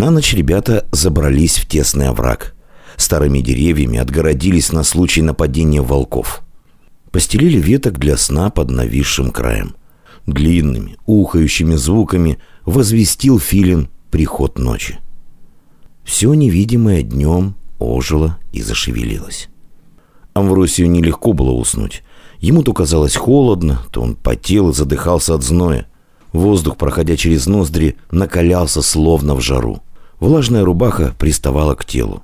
На ночь ребята забрались в тесный овраг. Старыми деревьями отгородились на случай нападения волков. Постелили веток для сна под нависшим краем. Длинными, ухающими звуками возвестил филин приход ночи. Все невидимое днем ожило и зашевелилось. Амвросию нелегко было уснуть. Ему то казалось холодно, то он потел и задыхался от зноя. Воздух, проходя через ноздри, накалялся словно в жару. Влажная рубаха приставала к телу.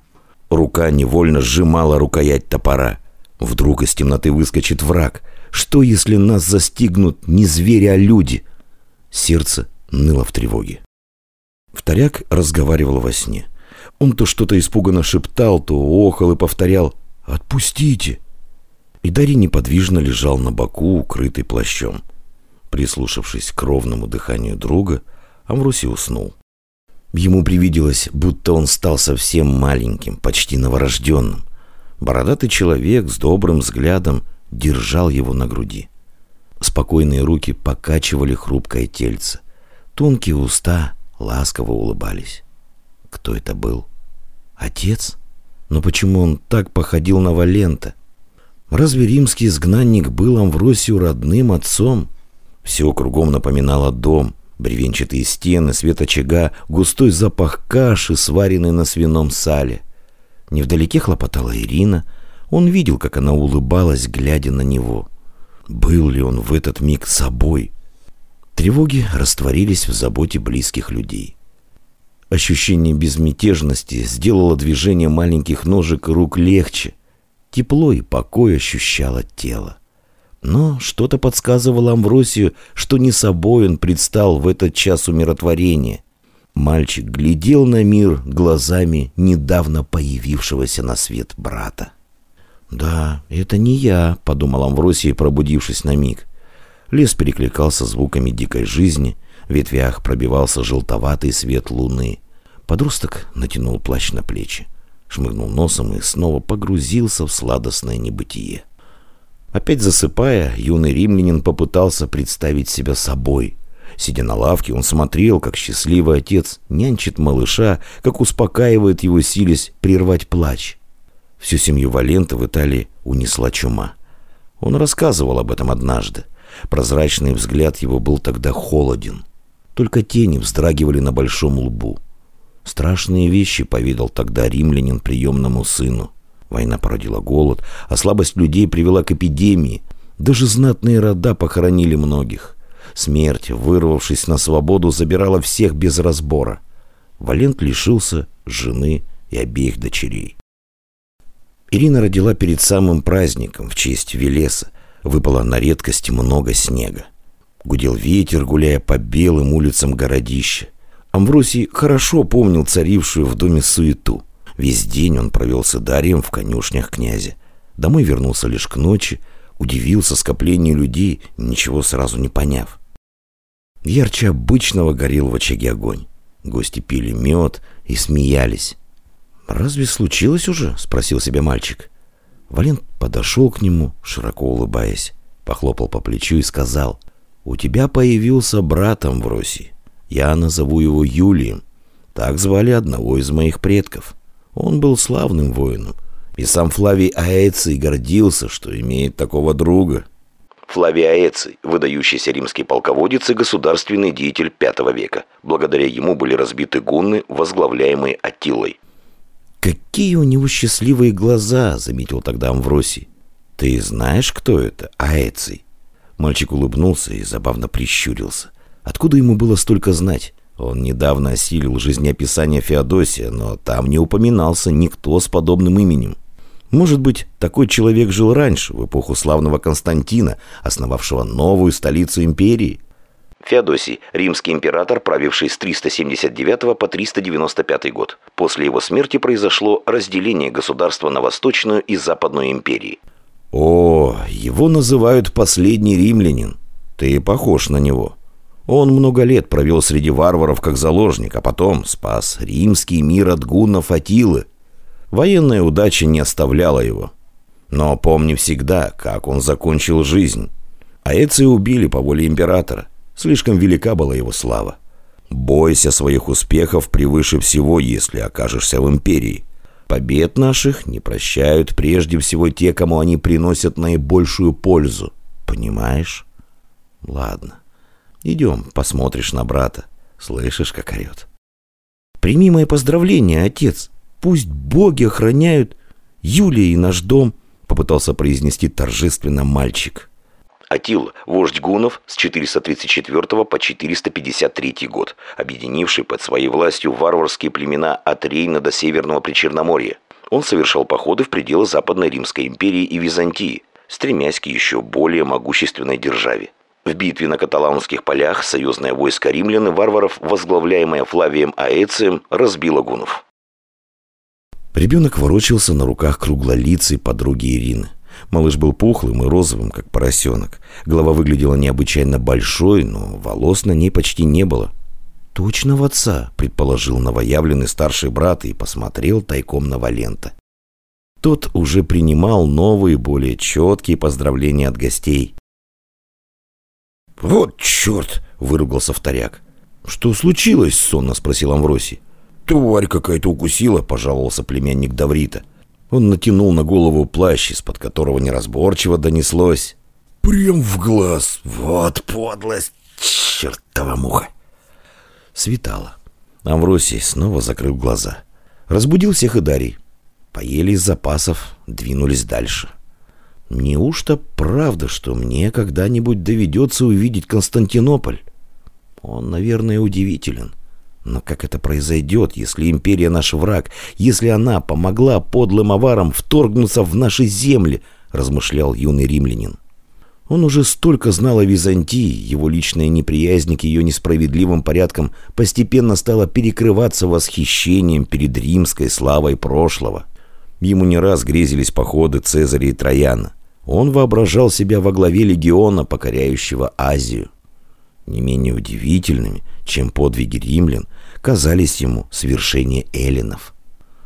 Рука невольно сжимала рукоять топора. Вдруг из темноты выскочит враг. Что, если нас застигнут не звери, а люди? Сердце ныло в тревоге. Вторяк разговаривал во сне. Он то что-то испуганно шептал, то охал и повторял «Отпустите!». И Дарий неподвижно лежал на боку, укрытый плащом. Прислушавшись к ровному дыханию друга, Амвросий уснул. Ему привиделось, будто он стал совсем маленьким, почти новорожденным. Бородатый человек с добрым взглядом держал его на груди. Спокойные руки покачивали хрупкое тельце. Тонкие уста ласково улыбались. Кто это был? Отец? Но почему он так походил на Валента? Разве римский изгнанник был Амвросию родным отцом? Все кругом напоминало дом. Бревенчатые стены, свет очага, густой запах каши, сваренной на свином сале. Невдалеке хлопотала Ирина. Он видел, как она улыбалась, глядя на него. Был ли он в этот миг собой? Тревоги растворились в заботе близких людей. Ощущение безмятежности сделало движение маленьких ножек и рук легче. Тепло и покой ощущало тело. Но что-то подсказывало Амвросию, что не собой он предстал в этот час умиротворения. Мальчик глядел на мир глазами недавно появившегося на свет брата. «Да, это не я», — подумал Амвросий, пробудившись на миг. Лес перекликался звуками дикой жизни, в ветвях пробивался желтоватый свет луны. Подросток натянул плащ на плечи, шмыгнул носом и снова погрузился в сладостное небытие. Опять засыпая, юный римлянин попытался представить себя собой. Сидя на лавке, он смотрел, как счастливый отец нянчит малыша, как успокаивает его силясь прервать плач. Всю семью Валента в Италии унесла чума. Он рассказывал об этом однажды. Прозрачный взгляд его был тогда холоден. Только тени вздрагивали на большом лбу. Страшные вещи повидал тогда римлянин приемному сыну. Война породила голод, а слабость людей привела к эпидемии. Даже знатные рода похоронили многих. Смерть, вырвавшись на свободу, забирала всех без разбора. Валент лишился жены и обеих дочерей. Ирина родила перед самым праздником в честь Велеса. Выпало на редкость много снега. Гудел ветер, гуляя по белым улицам городища. Амвросий хорошо помнил царившую в доме суету. Весь день он провел с Идарием в конюшнях князя. Домой вернулся лишь к ночи, удивился скоплению людей, ничего сразу не поняв. Ярче обычного горел в очаге огонь. Гости пили мед и смеялись. «Разве случилось уже?» — спросил себя мальчик. Валент подошел к нему, широко улыбаясь, похлопал по плечу и сказал, «У тебя появился брат Амвросий. Я назову его Юлием. Так звали одного из моих предков». Он был славным воином, и сам Флавий Аэций гордился, что имеет такого друга. Флавий Аэций, выдающийся римский полководец и государственный деятель V века. Благодаря ему были разбиты гунны, возглавляемые Аттилой. «Какие у него счастливые глаза!» — заметил тогда Амвросий. «Ты знаешь, кто это, Аэций?» Мальчик улыбнулся и забавно прищурился. Откуда ему было столько знать? Он недавно осилил жизнеописание Феодосия, но там не упоминался никто с подобным именем. Может быть, такой человек жил раньше, в эпоху славного Константина, основавшего новую столицу империи? Феодосий – римский император, правивший с 379 по 395 год. После его смерти произошло разделение государства на Восточную и Западную империи. О, его называют последний римлянин. Ты похож на него. Он много лет провел среди варваров как заложник, а потом спас римский мир от гуннов Атилы. Военная удача не оставляла его. Но помни всегда, как он закончил жизнь. Аэция убили по воле императора. Слишком велика была его слава. Бойся своих успехов превыше всего, если окажешься в империи. Побед наших не прощают прежде всего те, кому они приносят наибольшую пользу. Понимаешь? Ладно. Идем, посмотришь на брата. Слышишь, как орет? Прими мои поздравления, отец. Пусть боги охраняют Юлия и наш дом, попытался произнести торжественно мальчик. Атил, вождь гунов с 434 по 453 год, объединивший под своей властью варварские племена от Рейна до Северного Причерноморья. Он совершал походы в пределы Западной Римской империи и Византии, стремясь к еще более могущественной державе. В битве на каталаунских полях союзное войско римлян и варваров, возглавляемое Флавием Аэцием, разбило гунов. Ребенок ворочался на руках круглолицей подруги Ирины. Малыш был пухлым и розовым, как поросенок. Голова выглядела необычайно большой, но волос на ней почти не было. «Точно в отца», — предположил новоявленный старший брат и посмотрел тайком на Валента. Тот уже принимал новые, более четкие поздравления от гостей. «Вот черт!» — выругался вторяк. «Что случилось?» — сонно спросил Амвросий. «Тварь какая-то укусила», — пожаловался племянник Даврита. Он натянул на голову плащ, из-под которого неразборчиво донеслось. «Прям в глаз! Вот подлость! Чертова муха!» Светало. Амвросий снова закрыл глаза. Разбудил всех и Дарий. Поели из запасов, двинулись дальше. Неужто правда, что мне когда-нибудь доведется увидеть Константинополь? Он, наверное, удивителен. Но как это произойдет, если империя наш враг, если она помогла подлым аварам вторгнуться в наши земли, размышлял юный римлянин. Он уже столько знал о Византии, его личная неприязнь к ее несправедливым порядкам постепенно стала перекрываться восхищением перед римской славой прошлого. Ему не раз грезились походы Цезаря и Трояна. Он воображал себя во главе легиона, покоряющего Азию. Не менее удивительными, чем подвиги римлян, казались ему свершения эллинов.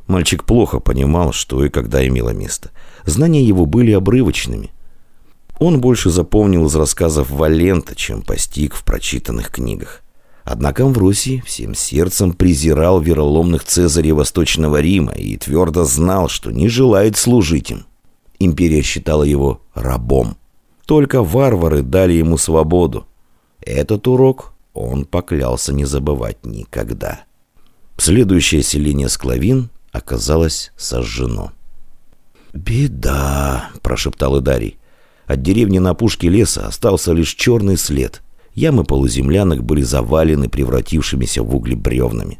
Мальчик плохо понимал, что и когда имело место. Знания его были обрывочными. Он больше запомнил из рассказов Валента, чем постиг в прочитанных книгах. Однако Амвросий всем сердцем презирал вероломных цезарей Восточного Рима и твердо знал, что не желает служить им. Империя считала его рабом. Только варвары дали ему свободу. Этот урок он поклялся не забывать никогда. Следующее селение Склавин оказалось сожжено. «Беда!» – прошептал Идарий. От деревни на пушке леса остался лишь черный след. Ямы полуземлянок были завалены превратившимися в угли бревнами.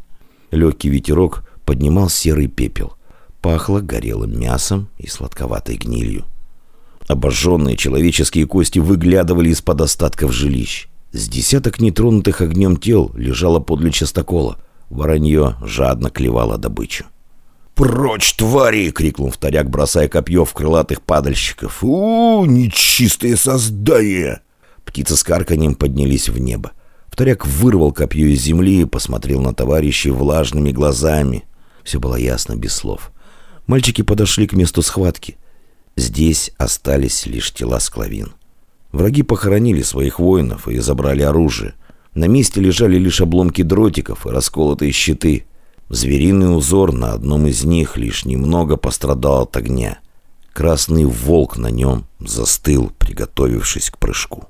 Легкий ветерок поднимал серый пепел. Пахло горелым мясом и сладковатой гнилью. Обожженные человеческие кости выглядывали из-под остатков жилищ. С десяток нетронутых огнем тел лежало подле частокола. Воронье жадно клевало добычу. «Прочь, твари!» — крикнул вторяк, бросая копье в крылатых падальщиков. «У, нечистые создания!» Птицы с карканьем поднялись в небо. Вторяк вырвал копье из земли и посмотрел на товарищей влажными глазами. Все было ясно, без слов. Мальчики подошли к месту схватки. Здесь остались лишь тела склавин. Враги похоронили своих воинов и забрали оружие. На месте лежали лишь обломки дротиков и расколотые щиты. Звериный узор на одном из них лишь немного пострадал от огня. Красный волк на нем застыл, приготовившись к прыжку.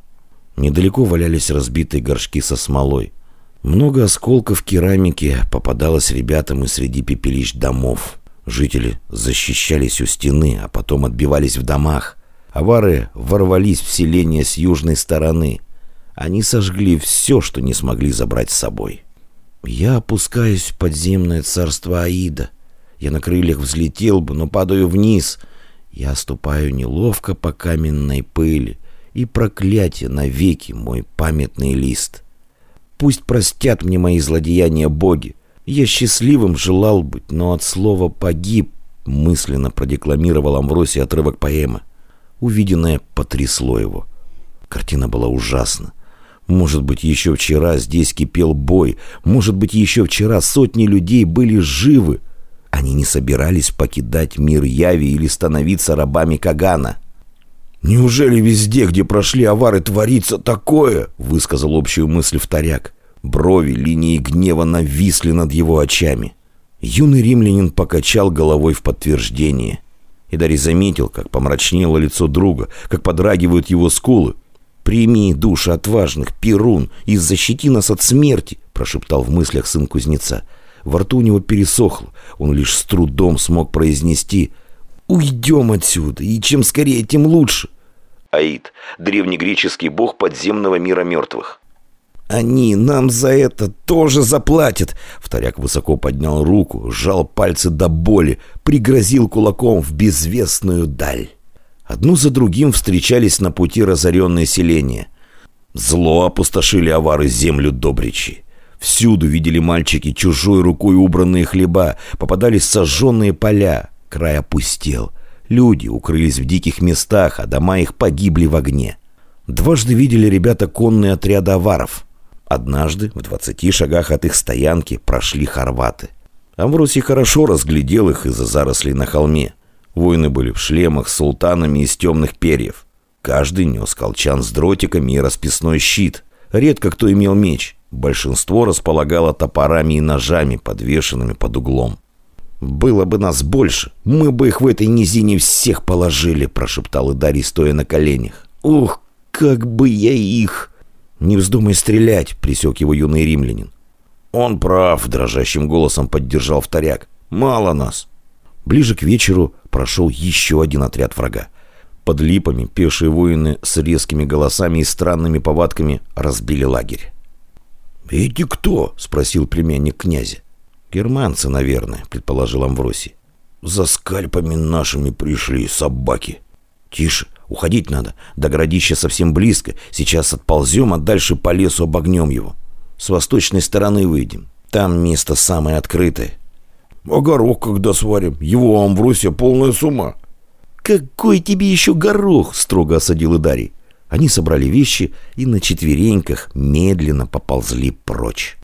Недалеко валялись разбитые горшки со смолой. Много осколков керамики попадалось ребятам и среди пепелищ домов. Жители защищались у стены, а потом отбивались в домах. Авары ворвались в селение с южной стороны. Они сожгли все, что не смогли забрать с собой. Я опускаюсь в подземное царство Аида. Я на крыльях взлетел бы, но падаю вниз. Я ступаю неловко по каменной пыли, и проклятие навеки мой памятный лист. Пусть простят мне мои злодеяния боги. Я счастливым желал быть, но от слова «погиб» мысленно продекламировал Амвросий отрывок поэмы. Увиденное потрясло его. Картина была ужасна. Может быть, еще вчера здесь кипел бой. Может быть, еще вчера сотни людей были живы. Они не собирались покидать мир Яви или становиться рабами Кагана. «Неужели везде, где прошли авары, творится такое?» — высказал общую мысль вторяк. Брови линии гнева нависли над его очами. Юный римлянин покачал головой в подтверждение. И Дарий заметил, как помрачнело лицо друга, как подрагивают его скулы. «Прими души отважных, Перун, и защити нас от смерти!» прошептал в мыслях сын кузнеца. Во рту у него пересохло. Он лишь с трудом смог произнести «Уйдем отсюда, и чем скорее, тем лучше!» Аид, древнегреческий бог подземного мира мертвых. «Они нам за это тоже заплатят!» Вторяк высоко поднял руку, сжал пальцы до боли, пригрозил кулаком в безвестную даль. Одну за другим встречались на пути разоренные селения. Зло опустошили авары землю Добричи. Всюду видели мальчики чужой рукой убранные хлеба, попадались сожженные поля, край опустел. Люди укрылись в диких местах, а дома их погибли в огне. Дважды видели ребята конные отряды аваров – Однажды в двадцати шагах от их стоянки прошли хорваты. Амвросий хорошо разглядел их из-за зарослей на холме. Воины были в шлемах с султанами из темных перьев. Каждый нес колчан с дротиками и расписной щит. Редко кто имел меч. Большинство располагало топорами и ножами, подвешенными под углом. «Было бы нас больше, мы бы их в этой низине всех положили», прошептал Идарий, стоя на коленях. «Ух, как бы я их!» «Не вздумай стрелять!» — присек его юный римлянин. «Он прав!» — дрожащим голосом поддержал вторяк. «Мало нас!» Ближе к вечеру прошел еще один отряд врага. Под липами пешие воины с резкими голосами и странными повадками разбили лагерь. «Эти кто?» — спросил племянник князя. «Германцы, наверное», — предположил Амвросий. «За скальпами нашими пришли собаки». «Тише, Уходить надо. До городища совсем близко. Сейчас отползем, а дальше по лесу обогнем его. С восточной стороны выйдем. Там место самое открытое. А горох когда сварим? Его Амвросия полная с ума. «Какой тебе еще горох?» — строго осадил Идарий. Они собрали вещи и на четвереньках медленно поползли прочь.